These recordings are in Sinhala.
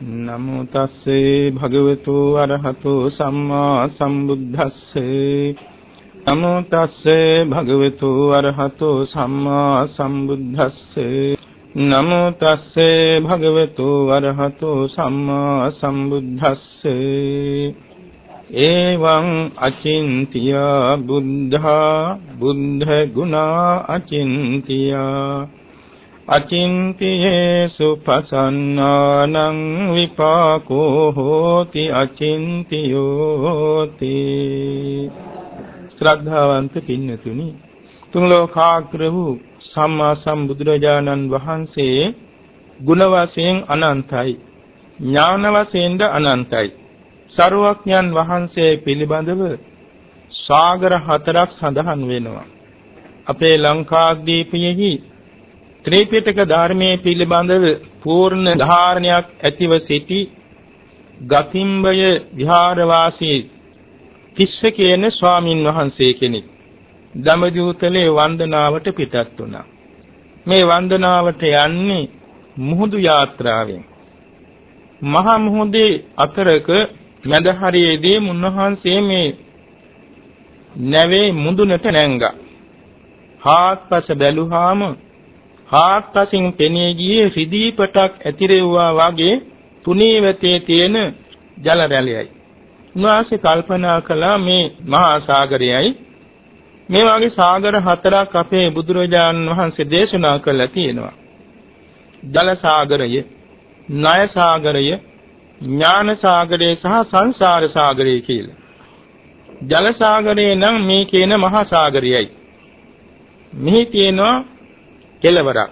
නමෝ තස්සේ භගවතු අරහතු සම්මා සම්බුද්දස්සේ. නමෝ තස්සේ භගවතු අරහතු සම්මා සම්බුද්දස්සේ. නමෝ තස්සේ භගවතු අරහතු සම්මා සම්බුද්දස්සේ. එවං අචින්තිය බුද්ධා බුද්ධ ගුණා අචින්තියා. අචින්තියේසු පසන්නානං විපාකෝ හෝති අචින්තියෝති ශ්‍රද්ධාවන්ත පින්නතුනි තුන් ලෝකාග්‍ර වූ සම්මා සම්බුදුරජාණන් වහන්සේ ගුණ වශයෙන් අනන්තයි ඥාන වශයෙන්ද අනන්තයි. සරුවක්ඥන් වහන්සේ පිළිබඳව සාගර හතරක් සඳහන් වෙනවා. අපේ ලංකාද්වීපයේහි ත්‍රිපිටක ධර්මයේ පිළිබඳව පූර්ණ ධාරණයක් ඇතිව සිටි ගතිම්බය විහාරවාසී කිස්ස කියන ස්වාමින් වහන්සේ කෙනෙක් දඹදිවුතලේ වන්දනාවට පිටත් වුණා. මේ වන්දනාවට යන්නේ මුහුදු යාත්‍රාවෙන්. මහා මුහුදේ අතරක මැද හරියේදී මුන්නහන්සේ මේ නැවේ මුදුනට නැංගා. හාත්පස බැලුවාම හාත්පසින් පෙනී ගියේ රිදී පටක් ඇතිරෙව්වා වගේ තුනී වෙතේ තියෙන ජල රැළියයි. උන්වහන්සේ කල්පනා කළා මේ මහා සාගරයයි මේ වගේ සාගර හතරක් අපේ බුදුරජාණන් වහන්සේ දේශනා කළා තියෙනවා. ජල සාගරය, ණය සාගරය, ඥාන සාගරය සහ සංසාර සාගරය කියලා. ජල සාගරය නම් මේ කියන මහා සාගරයයි. මෙහි තියෙනවා කෙලවරක්.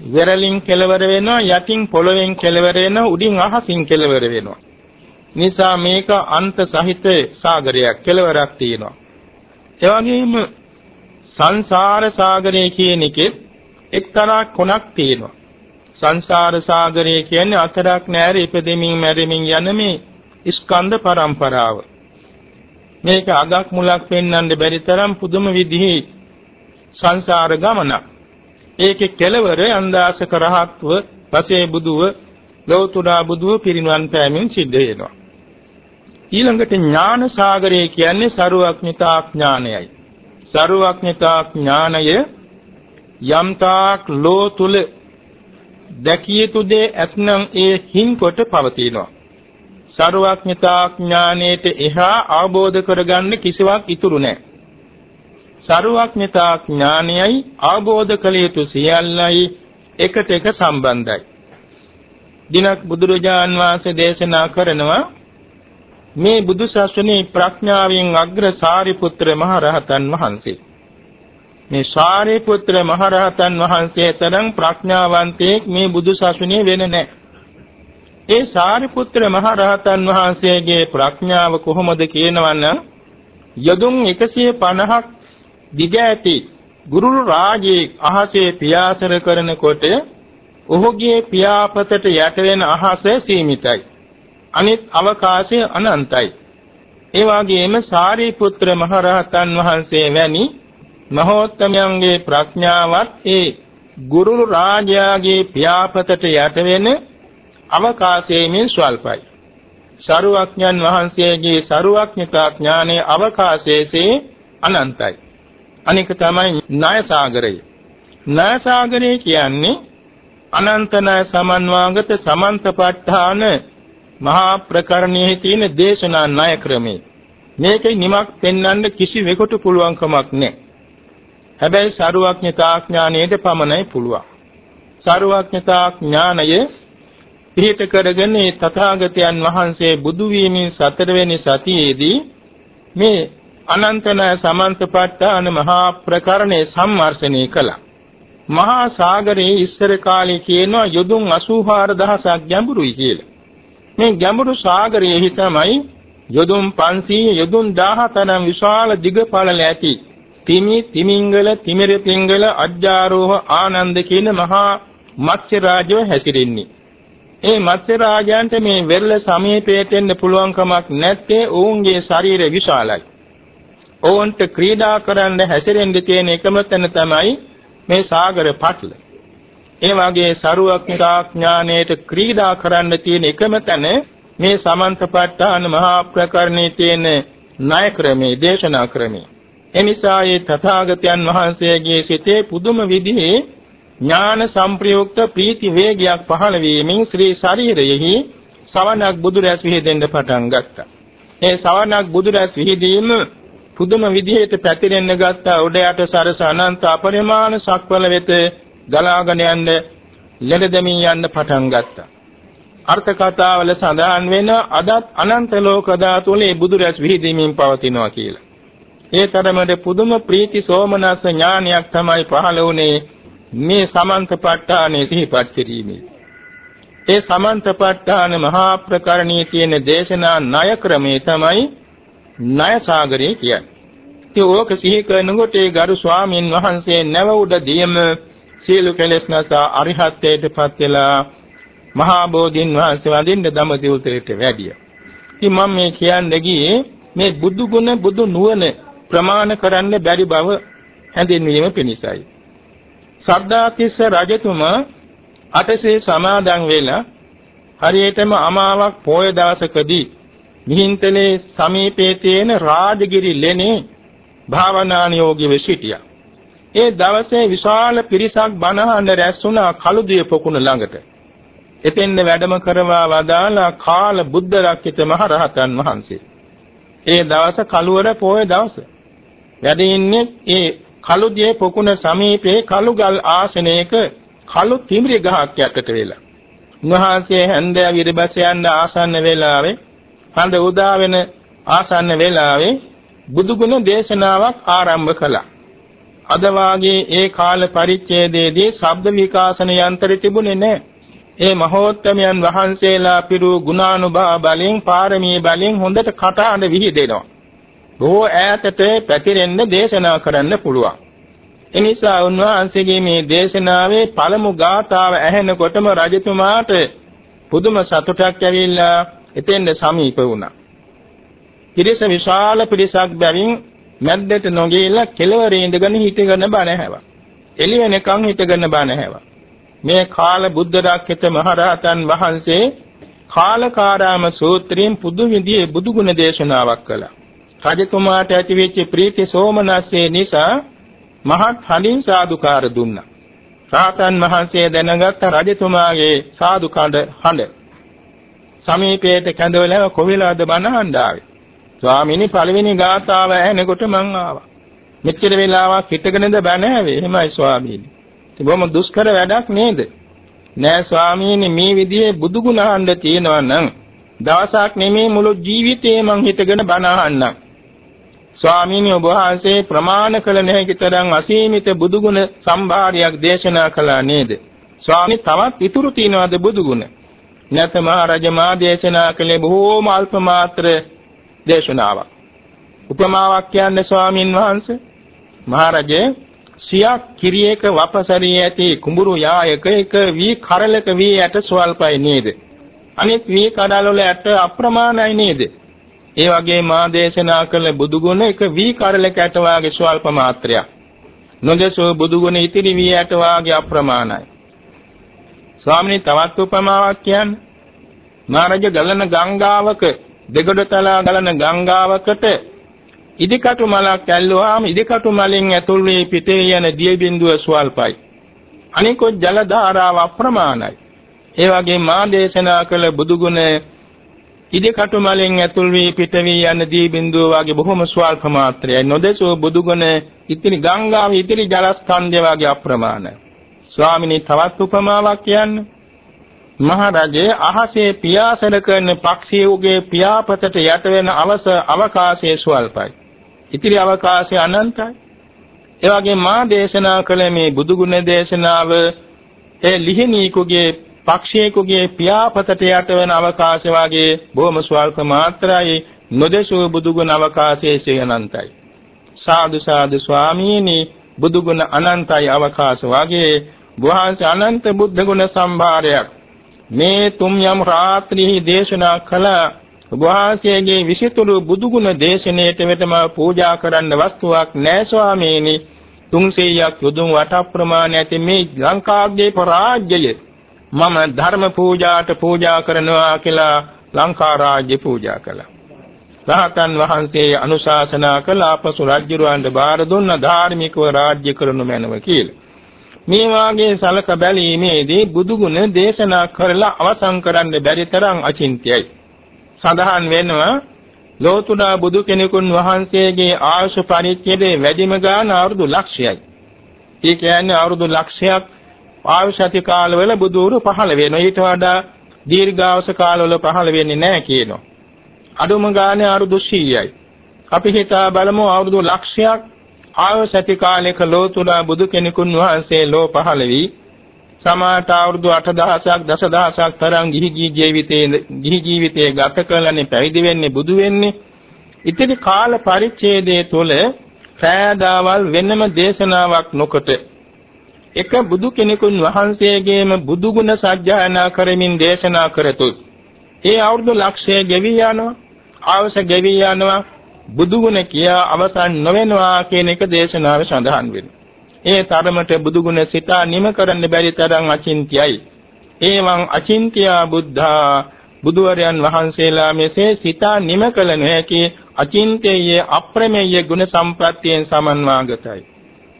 වෙරළින් කෙලවර වෙනවා යටින් පොළවෙන් කෙලවර වෙනවා උඩින් අහසින් කෙලවර වෙනවා. නිසා මේක අන්ත සහිත සාගරයක් කෙලවරක් තියෙනවා. ඒ වගේම සංසාර සාගරය කියන එකේ එක්තරා කොනක් තියෙනවා. සංසාර සාගරය කියන්නේ අතරක් නැර ඉපදෙමින් මැරෙමින් යන මේ ස්කන්ධ පරම්පරාව. මේක අගක් මුලක් පෙන්වන්න බැරි තරම් පුදුම විදිහේ සංසාර ගමනක්. ඒකේ කෙලවර අන්දාසක රහත්ව පසේ බුදුව ලෞතුරා බුදුව පිරිනුවන් පෑමෙන් සිද්ධ වෙනවා. ඊළඟට ඥාන සාගරය කියන්නේ ਸਰුවක්ඥතා ඥානයයි. ਸਰුවක්ඥතා ඥානය යම්තාක් ලෝ තුල දැකිය යුතු දේ ඇතනම් ඒ හිම්කොට පවතිනවා. ਸਰුවක්ඥතා ඥානයේට එහා ආબોධ කරගන්න කිසිවක් ඉතුරු නැහැ. සරුවක්ඥතා ඥානයයි ආબોධ කළ යුතු සියල්ලයි එකට එක සම්බන්ධයි. දිනක් බුදුරජාන් වහන්සේ දේශනා කරනවා මේ බුදු සසුනේ ප්‍රඥාවෙන් අග්‍ර සාරිපුත්‍ර මහරහතන් වහන්සේ. මේ සාරිපුත්‍ර මහරහතන් වහන්සේ තරම් ප්‍රඥාවන්තයෙක් මේ බුදු සසුනේ වෙන නැහැ. ඒ සාරිපුත්‍ර මහරහතන් වහන්සේගේ ප්‍රඥාව කොහොමද කියනවනම් යදුන් 150ක් දිග ඇති ගුරුල් රාජයේ අහසේ පියාසර කරනකොට ඔහුගේ පියාපතට යට වෙන අහස සීමිතයි. අනිත් අවකාශය අනන්තයි. ඒ වගේම සාරිපුත්‍ර මහරහතන් වහන්සේ වැනි මහෝත්තමයන්ගේ ප්‍රඥාවත් ඒ ගුරුල් රාජයාගේ පියාපතට යට වෙන අවකාශයෙන් ස්වල්පයි. සරුවක්ඥන් වහන්සේගේ සරුවක්ඥතා ඥානයේ අවකාශයේ අනන්තයි. අනික තමයි ණය සාගරය. ණය සාගරය කියන්නේ අනන්ත ණය සමන්වාගත සමන්තපට්ඨාන මහා ප්‍රකරණයේ තියෙන දේශනා ණය ක්‍රමේ. මේකේ නිමක් පෙන්වන්න කිසිවෙකුට පුළුවන් කමක් නැහැ. හැබැයි සරුවඥතා ඥානයේද පමණයි පුළුවන්. සරුවඥතා ඥානය පිහිට කරගෙන තථාගතයන් වහන්සේ බුදු වීමෙන් සතරවෙනි සතියේදී මේ අනන්තන සමන්තපට්ඨාන මහා ප්‍රකරණේ සම්මර්ෂණය කළා. මහා සාගරයේ ඉස්සර කාලේ කියනවා යොදුන් 84000ක් ගැඹුරුයි කියලා. මේ ගැඹුරු සාගරයේ තමයි යොදුන් 500 යොදුන් 1000 තරම් විශාල දිගපළල ඇති තිමි තිමිංගල තිමිර පිංගල අජ්ජාරෝහ ආනන්ද කියන මහා මත්ස්‍ය රාජව හැසිරෙන්නේ. ඒ මත්ස්‍ය රාජයන්ට මේ වෙරළ සමීපයට එන්න පුළුවන් කමක් නැත්තේ ඔවුන්ගේ ශරීරය විශාලයි. ඔවුන්ට ක්‍රීඩා කරන්න හැසිරෙන්න තියෙන එකම තැන තමයි මේ සාගර පටල. ඒ වගේ සරුවක්ඥා ඥානයට ක්‍රීඩා කරන්න තියෙන එකම තැන මේ සමන්තපට්ඨාන මහා ප්‍රකරණයේ තියෙන ණය ක්‍රමේ දේශනා ක්‍රමේ එනිසා ඒ තථාගතයන් වහන්සේගේ සිතේ පුදුම විදිහේ ඥාන සංප්‍රයුක්ත ප්‍රීති වේගයක් පහළ වීමෙන් ශ්‍රී ශරීරයෙහි සවනක් බුදුරැස් විහිදෙන්න පටන් ගත්තා. ඒ සවනක් බුදුරැස් විහිදීම පුදුම විදිහට පැතිරෙන්න ගත්තා උඩ යට සරස අනන්ත අපරිමාණ සක්වල වෙත ගලාගෙන යන්න ලෙඩදමින් යන්න පටන් ගත්තා. අර්ථ කතාවල සඳහන් වෙන අදත් අනන්ත ලෝක ධාතුලේ බුදුරැස් විහිදීමෙන් පවතිනවා කියලා. ඒ තරමට පුදුම ප්‍රීති සෝමනස්ස ඥානයක් තමයි පහළ වුණේ මේ සමන්තපට්ඨානෙ සිහිපත් කිරීමේ. ඒ සමන්තපට්ඨාන මහා ප්‍රකරණී තියෙන දේශනා ණය ක්‍රමේ තමයි ණය සාගරය කියන්නේ. ඉතින් ඕක සිහි කරනකොට ඒ ගරු ස්වාමීන් වහන්සේ නැව උඩ දියම සීල කෙලෙස් නැසා අරිහත්ත්වයටපත් වෙලා මහා බෝධින් වහන්සේ වඳින්න දඹදිව උතරට වැඩිය. ඉතින් මම මේ කියන්නේ ගියේ මේ බුදු ගුණ බුදු නුවණ ප්‍රමාණ කරන්න බැරි බව හැඳින්වීම පිණිසයි. සද්ධාතිස්ස රජතුමා අටසේ සමාදන් වෙලා හරියටම අමාවක් පොය දවසකදී මිහින්තලේ සමීපයේ තියෙන රාජගිරි ලෙනේ භාවනානියෝගීව සිටියා. ඒ දවසේ විශාල පිරිසක් බණහඬ රැස් වුණා කළුදිය පොකුණ ළඟට. එතෙන්ද වැඩම කරවා වදාලා කාල බුද්ධ රක්කිත මහ රහතන් වහන්සේ. ඒ දවස කළුවර පොය දවස. වැඩ ඉන්නේ ඒ කළුදියේ පොකුණ සමීපයේ කළුගල් ආසනයක කළු තිමිරි ගහක් යටට වෙලා. උන්වහන්සේ හැන්දෑව ඉරබැස යන්න ආසන්න වෙලාවේ හඳ උදා වෙන ආසන්න වෙලාවේ බුදුගුණ දේශනාවක් ආරම්භ කළා. අද වාගේ ඒ කාල පරිච්ඡේදයේදී ශබ්ද විකාශන යන්ත්‍ර තිබුණේ නැහැ. ඒ මහෝත්තමයන් වහන්සේලා පිරු ගුණානුභව බලෙන් පාරමී බලෙන් හොඳට කටහඬ විහිදෙනවා. බොහෝ ඈතට පැතිරෙන්න දේශනා කරන්න පුළුවන්. එනිසා උන්වහන්සේගේ මේ දේශනාවේ පළමු ගාථාව ඇහෙනකොටම රජතුමාට පුදුම සතුටක් ඇවිල්ලා එතෙන්ද සමීප වුණා. පිරිස විශාල පිරිසක් බැවින් මැද්දට නොගියලා කෙළවරේ ඉඳගෙන හිටගෙන බණ ඇහැවා. එළිය වෙනකන් හිටගෙන බණ ඇහැවා. මේ කාල බුද්ධ රාක්කිත මහරහතන් වහන්සේ කාලකාරාම සූත්‍රයෙන් පුදු විදියේ බුදුගුණ දේශනාවක් කළා. රජතුමාට ඇතිවෙච්ච ප්‍රීති සෝමනස්සේ නිසා මහත් හඬින් සාදුකාර දුන්නා. රාතන් වහන්සේ දැනගත් රජතුමාගේ සාදුකඩ හඬ සමීපයට කැඳවලා කොවිලාද බණ ආවේ. ස්වාමීනි පළවෙනි ගාථාව ඇහෙනකොට මං ආවා. මෙච්චර වෙලාවක් හිටගෙනද බණ ඇවේ. එහෙමයි ස්වාමීනි. ඉතින් බොහොම දුෂ්කර වැඩක් නේද? නෑ ස්වාමීනි මේ විදිහේ බුදු ගුණ අහන්න තියෙනවා නම් දවසක් නෙමේ මුළු ජීවිතේ මං හිටගෙන බණ අහන්නම්. ස්වාමීනි ඔබ වහන්සේ ප්‍රමාණ කළ නැති තරම් අසීමිත බුදුගුණ සම්භාරයක් දේශනා කළා නේද? ස්වාමී තවත් ඉතුරු තියනවාද බුදුගුණ? නැත මහරජ මා දේශනා කළේ බොහෝම අල්ප මාත්‍ර දේශනාවක්. උපමාවක් කියන්නේ ස්වාමින් වහන්සේ මහරජේ සියක් කිරියක වපසරිය ඇති කුඹුරු යායක එක වී කරලක වී ඇට ස්වල්පයි නේද? අනිත් වී කඩල වල ඇට අප්‍රමාණයි නේද? ඒ වගේ මා දේශනා කළ බුදුගුණ එක වී කරලක ඇට වාගේ ස්වල්ප මාත්‍රයක්. නොදෙසෝ බුදුගුණ ඉතිරි වී ඇට වාගේ අප්‍රමාණයි. ස්වාමීනි තවත් උපමාවක් කියන්නේ නාරජ ගලන ගංගාවක දෙගොඩ තලා ගලන ගංගාවකට ඉදිකටු මලක් ඇල්ලුවාම ඉදිකටු මලෙන් ඇතුල් වී පිටේ යන දිය බිඳුව ස්වල්පයි. අනිකොත් ජල ධාරාව අප්‍රමාණයි. ඒ වගේ මා දේශනා කළ බුදුගුණ ඉදිකටු මලෙන් ඇතුල් වී පිට වී යන දී බිඳුව වගේ බොහොම ස්වල්ප මාත්‍රයයි. නොදෙසෝ බුදුගුණ ඉතිරි ගංගාවේ ඉතිරි ජලස්කන්ධය වගේ අප්‍රමාණයි. ස්වාමිනී තවත් උපමාවක් කියන්නේ මහරජේ අහසේ පියාසන කරන පක්ෂියෙකුගේ පියාපතට යට වෙන අවස අවකාශයේ ස්වල්පයි. ඉතිරි අවකාශය අනන්තයි. ඒ වගේ මා දේශනා කළ මේ බුදුගුණ දේශනාව ඒ ලිහිණීකුගේ පක්ෂියෙකුගේ පියාපතට යට වෙන අවකාශය වාගේ බොහොම ස්වල්ප මාත්‍රායි නොදේශෝ බුදුගුණ අවකාශයේ අනන්තයි. සාදු සාදු ස්වාමීනි බුදුගුණ අනන්තයි අවකාශ වාගේ වහන්සේ අනන්ත බුද්ධ ගුණ සම්භාරයක් මේ තුම් යම් රාත්‍රියේ දේශනා කළ වහන්සේගේ විසිතුරු බුදුගුණ දේශනාවට වෙතම පූජා කරන්න වස්තුවක් නැහැ ස්වාමීනි 300ක් යොදුන් වට ප්‍රමාණ ඇති මේ ලංකාවේ පරාජ්‍යය මම ධර්ම පූජාට පූජා කරනවා කියලා ලංකා රාජ්‍ය පූජා කළා. රහතන් වහන්සේ අනුශාසනා කළ අපසු රජුරවන්ට බාර දුන්න ධාර්මිකව රාජ්‍ය කරනු මැනව කියලා. මේ වාගේ සලක බැලීමේදී බුදුගුණ දේශනා කරලා අවසන් කරන්න බැරි තරම් අචින්ත්‍යයි. සඳහන් වෙනවා ලෝතුරා බුදු කෙනෙකුන් වහන්සේගේ ආයුෂ පරිච්ඡේදයේ වැඩිම ගාන අවුරුදු ලක්ෂයයි. ඒ කියන්නේ අවුරුදු ලක්ෂයක් ආයුෂ ඇති කාලවල බුදුරු පහළ වෙනවා. ඊට වඩා දීර්ඝාස කාලවල පහළ වෙන්නේ නැහැ කියනවා. අඩුම ගානේ අවුරුදු 100යි. අපි හිතා බලමු අවුරුදු ලක්ෂයක් ආයුෂ ඇති කාලයක ලෝතුරා බුදු කෙනෙකුන් වහන්සේ ලෝ පහළ වී සමාත අවුරුදු 8000ක් දසදහසක් තරම් ගිහි ජීවිතයේ ගිහි ජීවිතයේ ගත කළනේ පැවිදි වෙන්නේ බුදු වෙන්නේ. ඉතිරි කාල පරිච්ඡේදයේ තුල පෑදාවල් වෙනම දේශනාවක් නොකොට එක බුදු කෙනෙකුන් වහන්සේගේම බුදු ගුණ සජ්ජායනා කරමින් දේශනා කරතු. ඒ අවුරුදු ලක්ෂය ගෙවි යනවා. ආවස ගෙවි යනවා. බුදු ගුණ කියා අවසන් නොවෙනවා කියන එක දේශනාවේ සඳහන් වෙනවා. ඒ තරමට බුදු ගුණ සිතා නිම කරන්න බැරි තරම් අචින්තියයි. ඒවං අචින්තියා බුද්ධා බුදුවරයන් වහන්සේලා මෙසේ සිතා නිම කළ නොහැකි අචින්තයේ අප්‍රමේය ගුණ සම්ප්‍රත්‍යයෙන් සමන්වාගතයි.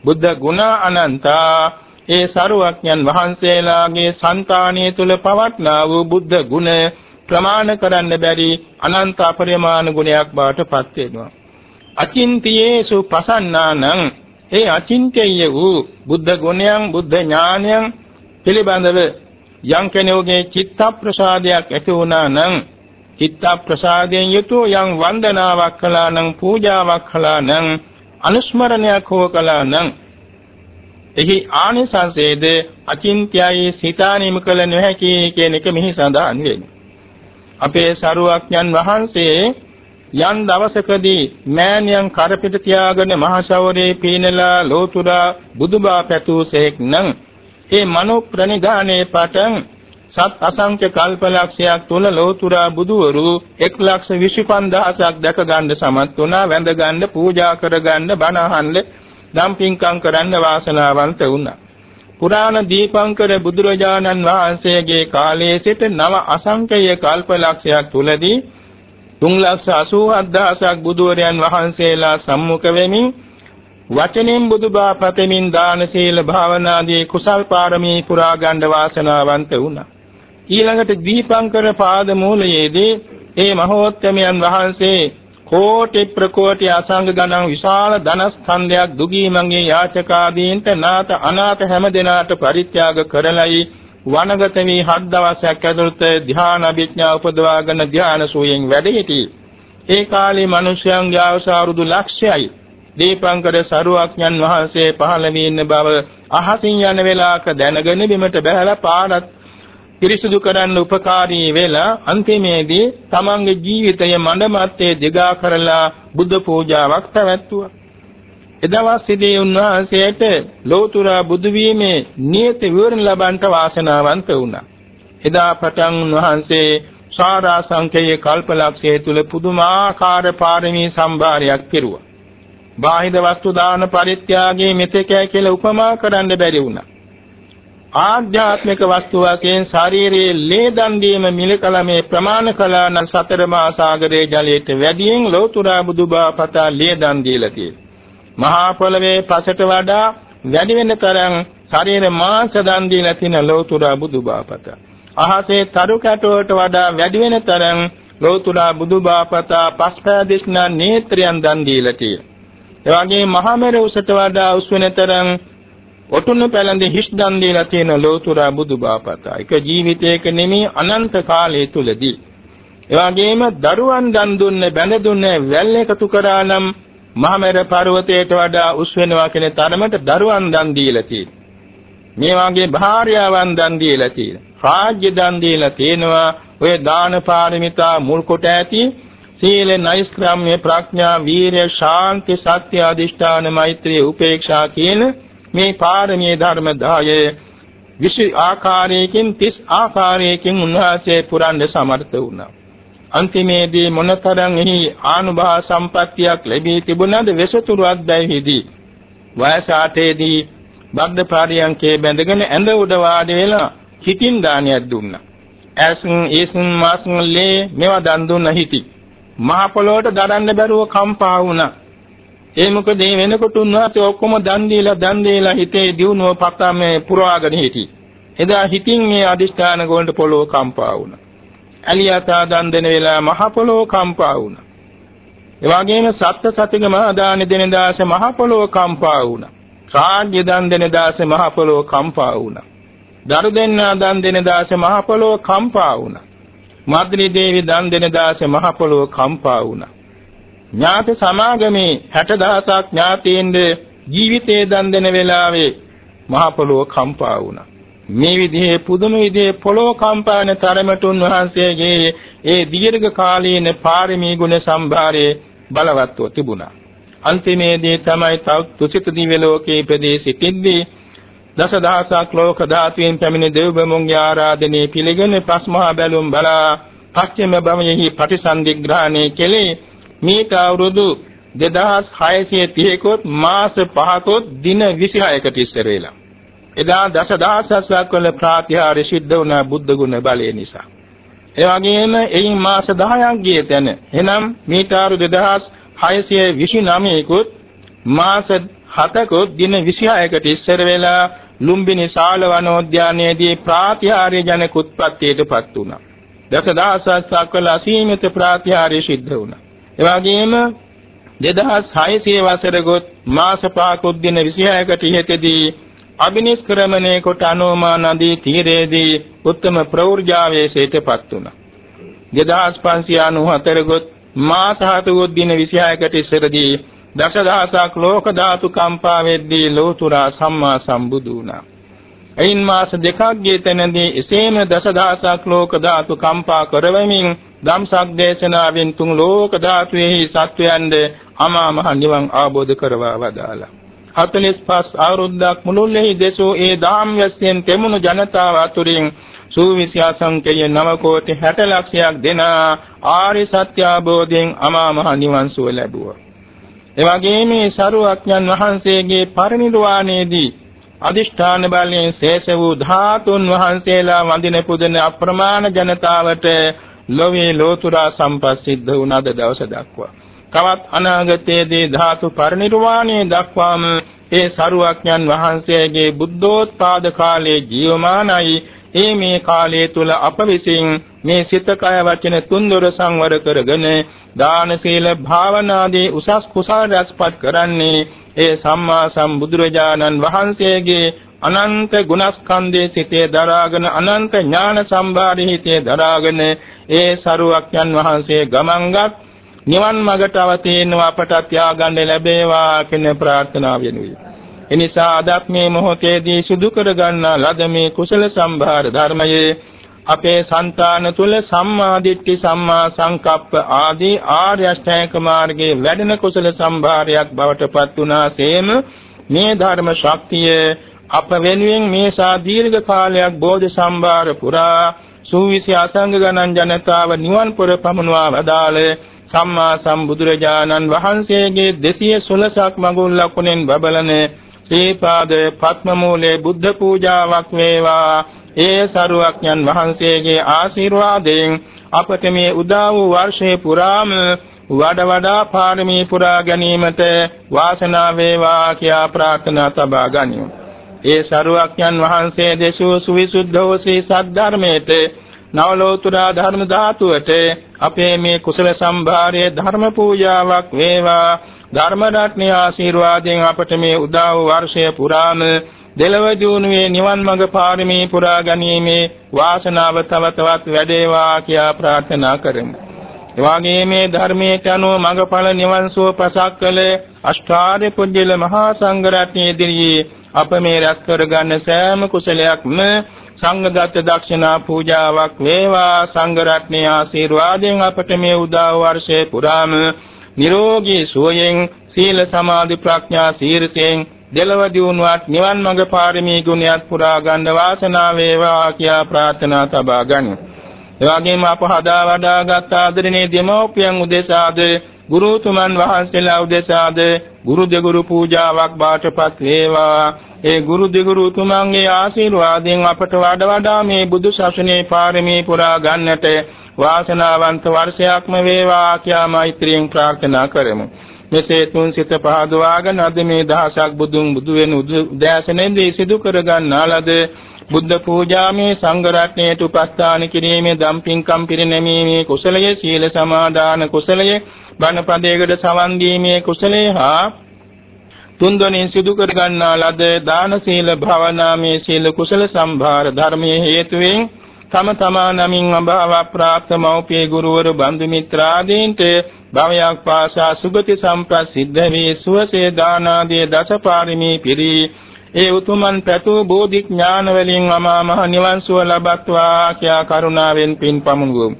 බුද්ධ ගුණ අනන්තා ඒ සරුවඥන් වහන්සේලාගේ సంతානිය තුල පවත්නා වූ බුද්ධ ගුණ ප්‍රමාණ කරන්න බැරි අනන්ත අපරිමාණ ගුණයක් බවට පත් වෙනවා. අචින්තියේසු පසන්නානං ඒ අචින්තේය වූ බුද්ධ ගුණයන් බුද්ධ ඥානයන් පිළිබඳව යම් කෙනෙකුගේ චිත්ත ප්‍රසාදයක් ඇති වුණා නම් චිත්ත ප්‍රසාදයෙන් යුතු යම් වන්දනාවක් කළා නම් පූජාවක් කළා නම් අනුස්මරණයක් හෝ කළා නම් එහි ආනිසංසයේද අචින්ත්‍යයි සිතානිම කළ නොහැකි කියන එක මෙහි සඳහන් වෙනවා. අපේ සරුවක්ඥන් වහන්සේ යම් දවසකදී මෑණියන් කරපිට තියාගෙන මහසවරේ පීනලා ලෝතුරා බුදුබා පැතුසේක් නම් ඒ මනෝ ප්‍රණිධානයේ පටන් සත් අසංඛ්‍ය කල්පලක්ෂයක් තුල ලෝතුරා බුදුවරු 125000ක් දැක ගන්න සමත් වුණා වැඳ ගන්න පූජා කර ගන්න බණ අහන්න දම්පින්කම් කරන්න වාසනාවන්ත වුණා. පුරාණ දීපංකර බුදුරජාණන් වහන්සේගේ කාලයේ සිට නව අසංඛ්‍ය කල්පලක්ෂයක් තුලදී 387000ක් බුදුවරයන් වහන්සේලා සම්මුඛ වෙමින් වචනෙන් බුදුබා පතමින් දාන සීල භාවනාදී කුසල් පාරමී පුරා ගන්න වාසනාවන්ත වුණා. ඊළඟට දීපංකර පාද මූලයේදී ඒ මහෝත්තමයන් වහන්සේ කෝටි ප්‍රකෝටි අසංග ගණන් විශාල ධනස්කන්ධයක් දුගී මංගේ යාචකාදීන්ට නාත අනාත හැම දිනාට පරිත්‍යාග කරලයි වනගත වී හත් දවසක් ඇතුළත ධ්‍යාන අභිඥා උපදවාගෙන ධ්‍යාන සූයෙන් වැඩ සිටි. ඒ කාලේ මිනිසයන්ගේ ආයුෂ අවුරුදු ලක්ෂයයි. දීපංකර සරුවක්ඥන් වහන්සේ පහළ වී ඉන්න බව අහසින් යන වෙලාවක දැනගෙන බිමට බැහැලා පාරත් පිරිසුදු කරන්න උපකාරී වෙලා අන්තිමේදී තමන්ගේ ජීවිතය මඬමත්තේ දිගා කරලා බුද්ධ පූජාවක් පැවැත්තුවා. එදවසේදී උන්වහන්සේට ලෝතුරා බුදු වීමේ නියත විවරණ ලබන්නට වාසනාවන්ත වුණා. එදා පටන් උන්වහන්සේ සාරා සංකේය කල්පලක්ෂය තුල පුදුමාකාර පාරමී සම්භාරයක් කෙරුවා. බාහිර වස්තු දාන පරිත්‍යාගයේ මෙතෙකයි කියලා උපමා කරන්න බැරි වුණා. ආධ්‍යාත්මික වස්තු වශයෙන් ශාරීරියේ ලේ දන් දීම මිලකලමේ ප්‍රමාණ කළා නම් සතර මහා සාගරයේ ජලයට වැඩියෙන් ලෝතුරා බුදුබා පතා ලේ දන් දීලා තියෙනවා. මහා පොළවේ පසට වඩා වැඩි වෙන තරම් ශරීර මාංශ දන් දීලා තියෙන ලෞතුරා බුදුබාපත. අහසේ තරු කැටුවට වඩා වැඩි වෙන තරම් ලෞතුරා බුදුබාපත පස්පෑදිස්නා නේත්‍රයන් දන් දීලා තියෙනවා. ඒ වගේම මහා මෙර උසට වඩා උස් වෙන තරම් ඔටුනු පැලඳ හිස් දන් දීලා තියෙන ලෞතුරා බුදුබාපත. එක ජීවිතයක නෙමේ අනන්ත කාලය තුලදී. ඒ වගේම දරුවන් දන් දුන්නේ බැඳ දුන්නේ වැල් එකතු කරා නම් මහමෙර පර්වතයට වඩා උස් වෙනවා කියන තරමට දරුවන් දන් දීලා තියෙනවා. මේ වාගේ භාර්යාවන් දන් දීලා තියෙනවා. රාජ්‍ය දන් දීලා තියෙනවා. ඔය දාන පාරමිතා මුල් කොට ඇති සීල නෛෂ්ක්‍රම්‍ය ප්‍රඥා වීරය ශාන්ති සත්‍ය අධිෂ්ඨාන මෛත්‍රී උපේක්ෂා කියන මේ පාරමී ධර්ම 10 විශ් ආකාරයකින් 30 ආකාරයකින් උන්වහන්සේ පුරන්න සමර්ථ වුණා. අන්තිමේදී මොනතරම් එහි ආනුභාව සම්පත්තියක් ලැබී තිබුණාද වෙසතුරු අද්දැයිදී වයස 8ේදී බද්ද පාරියංකේ බැඳගෙන ඇඳ උඩ වාඩි වෙලා හිතින් දානයක් දුන්නා. ඇසුන් ඒසුන් මාසුන් ලේ මේවා දන් දුන්න හිටි. මහ පොළොවට දරන්න බැරුව කම්පා වුණා. ඒ මොකද මේ වෙනකොට උන්වහන්සේ ඔක්කොම දන් දීලා දන් දීලා හිතේ දියුණුව පතා මේ පුරවාගෙන හිටි. එදා හිතින් මේ අදිෂ්ඨාන ගොල්ලට පොළොව කම්පා වුණා. ඇලියතා දන් දෙන වෙලාව මහ පොළොව කම්පා වුණා. ඒ වගේම සත්ත්‍ය සතික මහ දාන දෙන දාස මහ පොළොව කම්පා වුණා. රාජ්‍ය දන් දෙන දාස මහ පොළොව කම්පා වුණා. දරු දෙන්නා දන් දෙන දාස මහ පොළොව කම්පා වුණා. මද්රි දේවි දන් දෙන දාස මහ පොළොව කම්පා වුණා. ඥාති සමාගමේ 60000ක් ඥාතීන්ද ජීවිතේ දන් දෙන වෙලාවේ මහ පොළොව කම්පා වුණා. මේ විදිහේ පුදුම විදිහේ පොළොව කම්පාන තරමට උන්වහන්සේගේ ඒ දීර්ඝ කාලීන පාරමී ගුණ සම්භාරයේ බලවත්ව තිබුණා. අන්තිමේදී තමයි තව තුසිත දිව්‍ය ලෝකේ ඉපදී සිටින්දී දසදහසක් ලෝක ධාතුවෙන් පැමිණි දෙව් බමුන්ගේ ආරාධනයේ පිළිගෙන පස්මහා බැලුම් බලා පස්චිම භවයෙහි ප්‍රතිසන්දිග්‍රහණය කෙලේ මේට අවුරුදු 2630කොත් මාස 5කොත් දින 26කට ඉස්සර වෙලා එදා දසදහසක් වල ප්‍රාතිහාර්ය සිද්ධ වුණ බුද්ධ ගුණ බලය නිසා ඒ වගේම එයින් මාස 10ක් ගිය තැන එනම් මේට අවුරුදු 2629කොත් මාස 7කොත් දින 26කට ඉස්සර වෙලා ලුම්බිනි ශාල වනෝද්‍යානයේදී ප්‍රාතිහාර්ය ජනක උත්පත්තියටපත් වුණා. දසදහසක් වල අසීමිත ප්‍රාතිහාර්ය සිද්ධ වුණා. ඒ වගේම 2600 වසර ගොත් මාස පහක දින 26කට ඉහතදී අබිනිෂ්ක්‍රමණය කොට අනෝමා නදී තීරයේදී උත්තම ප්‍රෞර්ජාවේශයටපත් වුණා. 2594 ගොත් මාස 7 දින 26කට ඉස්සරදී දසදහසක් ලෝක ධාතු කම්පා වෙද්දී ලෝතුරා සම්මා සම්බුදු වුණා. එයින් මාස දෙකක් ගිය තැනදී එසේම දසදහසක් ලෝක ධාතු කම්පා කරවමින් ධම්සක් දේශනාවෙන් තුන් ලෝක ධාතුෙහි සත්වයන්ද අමා මහ නිවන් ආબોධ කරවා වදාලා. 45 අවුරුද්දක් මුළුල්ලෙහි දෙසූ ඒ දාම් යස්යෙන් තෙමුණු ජනතාව අතුරින් සූවිසි අසංකේය නව කෝටි 60 ලක්ෂයක් දෙන ආරි සත්‍ය අවබෝධයෙන් අමා මහ නිවන් සුව ලැබුවා. එවැගේම මේ සරුවක්ඥන් වහන්සේගේ පරිනිර්වාණයේදී අදිෂ්ඨාන බලයෙන් ශේෂ වූ ධාතුන් වහන්සේලා වඳින පුදන අප්‍රමාණ ජනතාවට ලෝවේ ලෝතුරා සම්පස්සිද්ධ වුණාද දවස දක්වා. තවත් අනාගතයේදී ධාතු පරිනිර්වාණය දක්වාම ඒ සරුවක්ඥන් වහන්සේගේ බුද්ධෝත්පාද කාලයේ ජීවමානයි ඒ මේ කාලය තුල අප විසින් මේ සිත කය වචන තුන්දොර සංවර කරගෙන දාන සීල භාවනාදී උසස් කුසල රැස්පත් කරන්නේ ඒ සම්මා සම්බුදුරජාණන් වහන්සේගේ අනන්ත ගුණස්කන්ධයේ සිටේ දරාගෙන අනන්ත ඥාන සම්භාරයේ හිතේ දරාගෙන ඒ සරුවක්යන් වහන්සේ ගමන්ගත් නිවන් මඟට අවතීනව අපට ත්‍යාගන්න ලැබේවා කියන ප්‍රාර්ථනාව වෙනුයි. එනිසා අදත් මේ මොහොතේදී සිදු කර ගන්නා ලද මේ කුසල සම්භාර ධර්මයේ අපේ సంతාන තුල සම්මා දිට්ඨි සම්මා සංකප්ප ආදී ආර්ය අෂ්ටාංග මාර්ගයේ වැඩෙන කුසල සම්භාරයක් බවට පත් වුණාseම මේ ධර්ම ශක්තිය අප වෙනුවෙන් මේ සා දීර්ඝ කාලයක් බෝධි සම්භාර පුරා සූවිසි අසංග ගණන් ජනතාව නිවන් පුර පමුණවා වදාළ සම්මා සම්බුදුරජාණන් වහන්සේගේ 216ක් මඟුල් ලකුණෙන් බබලන ශ්‍රීපාද පත්ම මූලයේ බුද්ධ පූජාවක් වේවා ඒ සරුවක්ඥන් වහන්සේගේ ආශිර්වාදයෙන් අපට මේ උදා වූ වර්ෂේ පුරාම වඩා වඩා පාරමී පුරා ගැනීමට වාසනාව වේවා කියා ප්‍රාර්ථනා තබා ගනිමු. ඒ සරුවක්ඥන් වහන්සේ දේශෝ සුවිසුද්ධ වූ ශ්‍රී සද්ධර්මයේත නවලෝතුරා ධර්ම ධාතුවට අපේ මේ කුසල සම්භාරයේ ධර්ම පූජාවක් වේවා ධර්ම රත්නයේ ආශිර්වාදයෙන් අපට මේ උදා වූ වර්ෂය පුරාම දෙලව දියුණුවේ නිවන් මඟ පාරමී පුරා ගැනීමේ වාසනාව තව තවත් වැඩේවා කියා ප්‍රාර්ථනා කරමු. එවාගේ මේ ධර්මයේ අනුව මඟඵල නිවන් සුව පසක් කළ අෂ්ටාර්ය පුජ්‍යල මහා සංඝ රත්නයේ ඉදිරියේ අප මේ රැස් කරගන්න සෑම කුසලයක්ම සංඝගත දක්ෂිනා පූජාවක් වේවා සංඝ රත්නයේ ආශිර්වාදයෙන් අපට මේ උදා වර්ෂේ පුරාම නිරෝගී සුවයෙන් සීල සමාධි ප්‍රඥා සීරසෙන් දෙලව දියුණුවත් නිවන් මඟ පාරමී ගුණයක් පුරා ගන්න වාසනාව වේවා කියා ප්‍රාර්ථනා තබා ගනිමු. එවාගෙම අප හදා වඩාගත් ආදරණීය දෙමෝපියන් උදෙසාද ගුරුතුමන් වහන්සේලා උදෙසාද ගුරු දෙගුරු පූජාවක් බාටපත් වේවා. ඒ ගුරු දෙගුරු තුමන්ගේ ආශිර්වාදයෙන් අපට වඩා වඩා මේ බුදු සසුනේ පාරමී පුරා ගන්නට වාසනාවන්ත වර්ෂයක්ම වේවා කියා මෛත්‍රියෙන් ප්‍රාර්ථනා කරමු. මෙසේ තුන් සිත පහදවාගෙන අද මේ දහසක් බුදුන් බුදු වෙන උදෑසනෙන්දී සිදු කර ගන්නා ලද බුද්ධ පූජාමේ සංඝ රත්නයට උපස්ථාන කිරීමේ දම්පින්කම් පිරිනැමීමේ කුසලයේ සීල සමාදාන කුසලයේ බණපදයකට සවන් දීමේ කුසලයේ හා තුන්දොනින් සිදු කර ගන්නා ලද දාන සීල භාවනාමේ සීල කුසල සම්භාර ධර්මයේ හේතුවෙන් තම තමා නමින් අභාව ප්‍රාප්ත මෞපිය ගුරුවරු බන්දු මිත්‍රාදීන්ට භවයක් පාසා සුගති සම්ප්‍රසිද්ධ වේ සුවසේ දානාදී දසපාරමී පිරි. ඒ උතුමන් පැතු බෝධි ඥාන වලින් අමා මහ නිවන් සුව ලබත්වා කියා කරුණාවෙන් පින් පමුණුවමු.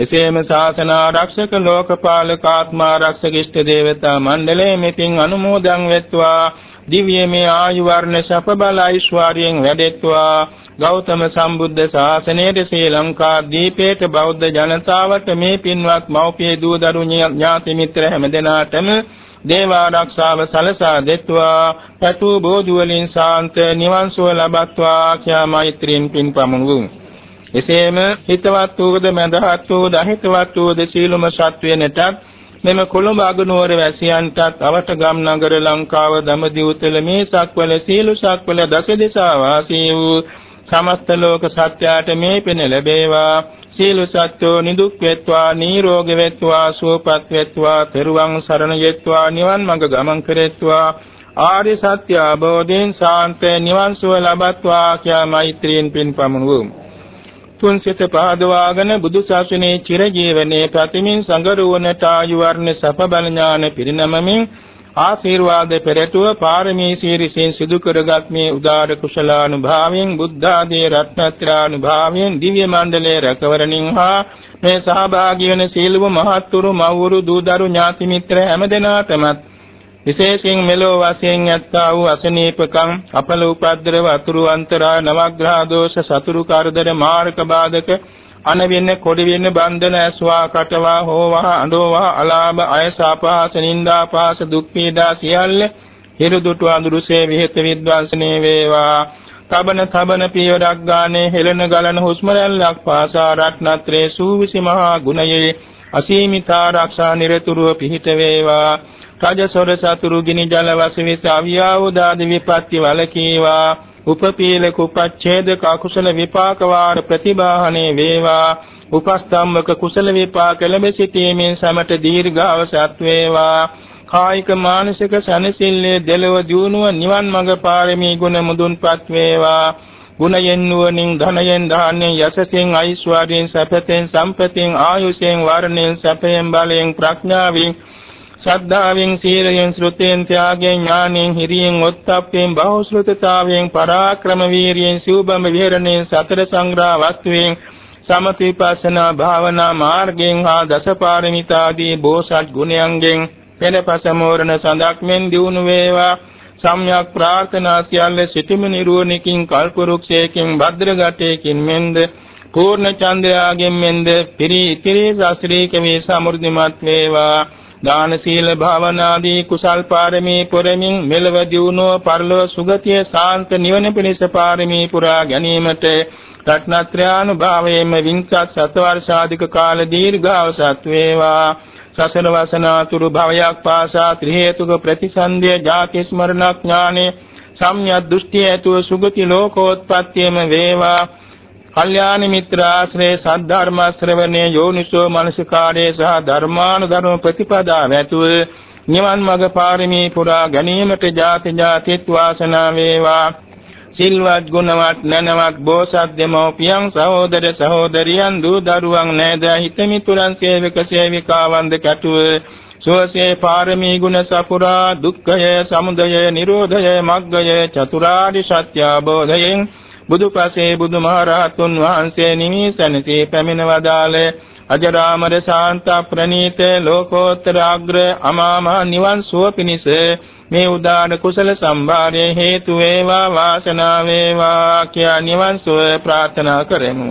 එසේම ශාසන ආරක්ෂක ලෝකපාලක ආත්මා ආරක්ෂක ඉෂ්ට දේවතා මණ්ඩලයේ මෙතින් අනුමෝදන් වෙත්වා. දිව්‍යමය ආයු වර්ණ සප බල ඓශ්වර්යයෙන් වැඩෙත්වා. ගෞතම සම්බුද්ධ ශාසනයේ ශ්‍රී ලංකා දීපේට බෞද්ධ ජනතාවට මේ පින්වත් මව්පිය දූ දරු ඥාති මිත්‍ර හැමදෙනාටම දේව ආරක්ෂාව සලසා දෙත්වා. පතු බෝධි වලින් සාන්ත නිවන් සුව ලබත්වා. කියා මෛත්‍රියෙන් පින් පමුණුමු එසේම හිතවත් වූද මඳහත් වූද අහිතවත් වූද සීලම සත්වයනටත් මෙම කොළඹ අගනුවර වැසියන්ටත් අවට ගම් නගර ලංකාව දඹදිව තුළ මේ සක්වල සීලු සක්වල දස දෙසා වාසී වූ සමස්ත ලෝක සත්‍යයට මේ පින ලැබේවා. සීලු සත්‍යෝ නිදුක් වෙත්වා නිරෝගී වෙත්වා සුවපත් වෙත්වා තෙරුවන් සරණ යෙත්වා නිවන් මඟ ගමන් කරෙත්වා. ආරි සත්‍ය අවබෝධයෙන් සාන්ත නිවන් සුව ලබත්වා කියා මෛත්‍රියෙන් පින් පමුණුවමු තුන් සිත පාදවාගෙන බුදු ශාසනයේ චිරජීවනයේ ප්‍රතිමින් සංගරුවනට ආයු වර්ණ සප බල ඥාන පිරිනමමින් ආශීර්වාද පෙරටුව පාරමී සීරිසින් සිදු කරගත් මේ උදාර කුසලානුභාවයෙන් බුද්ධ ආදී රත්නත්‍රානුභාවයෙන් දිව්‍ය මණ්ඩලයේ රැකවරණින් හා මේ සහභාගී වන සීලව මහත්තුරු මව්වරු දූ දරු ඥාති මිත්‍ර හැමදෙනාටමත් විශේෂයෙන් මෙලෝ වශයෙන් ඇත්තා වූ අසනීපකම් අපල උපද්දරව අතුරු අන්තරා නවග්‍රහ දෝෂ සතුරු කරදර මාර්ග බාධක අනවින්න කොඩි වෙන්න බන්ධන ඇස්වා කටවා හෝවා අඬෝවා අලාභ අයසාපාස නින්දාපාස දුක් පීඩා සියල්ල හිරුදුටු අඳුරුසේ විහෙත විද්වාංශනේ වේවා. තබන තබන පියවරක් ගානේ හෙළන ගලන හුස්ම රැල්ලක් පාසා රත්නත්‍රේ සූවිසි මහා ගුණයේ අසීමිත ආරක්ෂා නිරතුරුව පිහිට වේවා. රජසොර සතුරු ගිනි ජල වසවිස අවියාවදාද විපත්ති වලකීවා. උපපීලක උපච්ඡේදක අකුසල විපාක වාර ප්‍රතිබාහනේ වේවා. උපස්තම්භක කුසල විපාක ලැබ සිටීමෙන් සමට දීර්ඝාවසත් වේවා. කායික මානසික සනසිල්ලේ දෙලව දියුණුව නිවන් මඟ පාරමී ගුණ මුදුන්පත් වේවා. ගුණයෙන් නුවණින් ධනයෙන් දාන්යෙන් යසසෙන් ඓශ්වර්යයෙන් සැපතෙන් සම්පතෙන් ආයුෂයෙන් වර්ණයෙන් සැපයෙන් බලයෙන් ප්‍රඥාවෙන් ශ්‍රද්ධාවෙන් සීලයෙන් ශ්‍රුතෙන් ත්‍යාගයෙන් ඥානෙන් හිරියෙන් ඔත්තප්පෙන් බහුශ්‍රතතාවයෙන් පරාක්‍රම වීරියෙන් සිව්බඹ විහරණයෙන් සතර සංග්‍රහ වස්තුවෙන් සමතිපස්සනා භාවනා මාර්ගයෙන් හා දසපාරමිතාදී බෝසත් ගුණයන්ගෙන් පෙරපස මෝරණ සඳක්මෙන් දිනු වේවා. සම්්‍යක් ප්‍රාර්ථනා සියල්ල සිටිම නිරුවණකින් කල්පරුක්ෂයකින් භද්‍රගටයකින් මෙන්ද පූර්ණ චන්ද්‍රයාගෙන් මෙන්ද පිරි ඉතිරි ශාස්ත්‍රීය වේ සමෘද්ධිමත් වේවා. දාන සීල භාවනාදී කුසල් පාරමී පුරමින් මෙලව දියුණුව පරලොව සුගතිය සාන්ත නිවන පිණිස පාරමී පුරා ගැනීමට රත්නත්‍රානුභාවයෙන්ම වින්සත් සතවර්ෂාධික කාල දීර්ඝාවසත් වේවා. සසන වසනාතුරු භවයක් පාසා ත්‍රි හේතුක ප්‍රතිසන්දිය ජාති ස්මරණ ඥානෙ සම්්‍යක් දෘෂ්ටි ඇතුව සුගති ලෝකෝත්පත්තියම වේවා. කල්යාණ මිත්‍ර ආශ්‍රේ සද්ධර්ම ශ්‍රවණේ යෝනිසෝ මනසිකාරේ සහ ධර්මානුධර්ම ප්‍රතිපදා වැතුව නිවන් මඟ පාරමී පුරා ගැනීමට ජාති ජාතිත් වාසනා වේවා. සිල්වත් ගුණවත් නැනවත් බෝසත් දෙමෝපියන් සහෝදර සහෝදරියන් දූ දරුවන් නෑද හිතමිතුරන් සේවක සේවිකාවන්ද කැටුව සෝසේ පාරමී ගුණ සපුරා දුක්ඛය සමුදය නිරෝධය මග්ගය චතුරාරි සත්‍ය අවබෝධයෙන් බුදුපසේ බුදුමහරහතුන් වහන්සේ නිමිසනසේ පැමිණ වදාළ අජරාමර ශාන්ත ප්‍රණීත ලෝකෝත්තර අග්‍ර අමාම නිවන් සුව පිණිස මේ උදාන කුසල සම්භාරයේ හේතු වේවා වාසනාව වේවා කියා නිවන් සුව ප්‍රාර්ථනා කරමු.